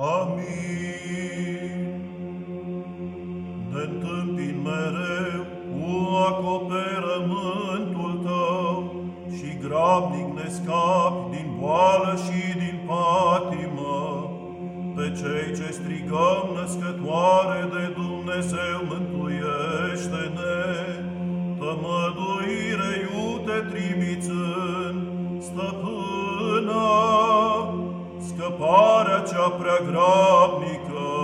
Amin. Ne întâmpin mereu cu acoperământul tău și grabnic ne scapi din boală și din patimă. Pe cei ce strigăm născătoare de Dumnezeu mântuiește-ne, tămăduire iute paraća pragrobnika.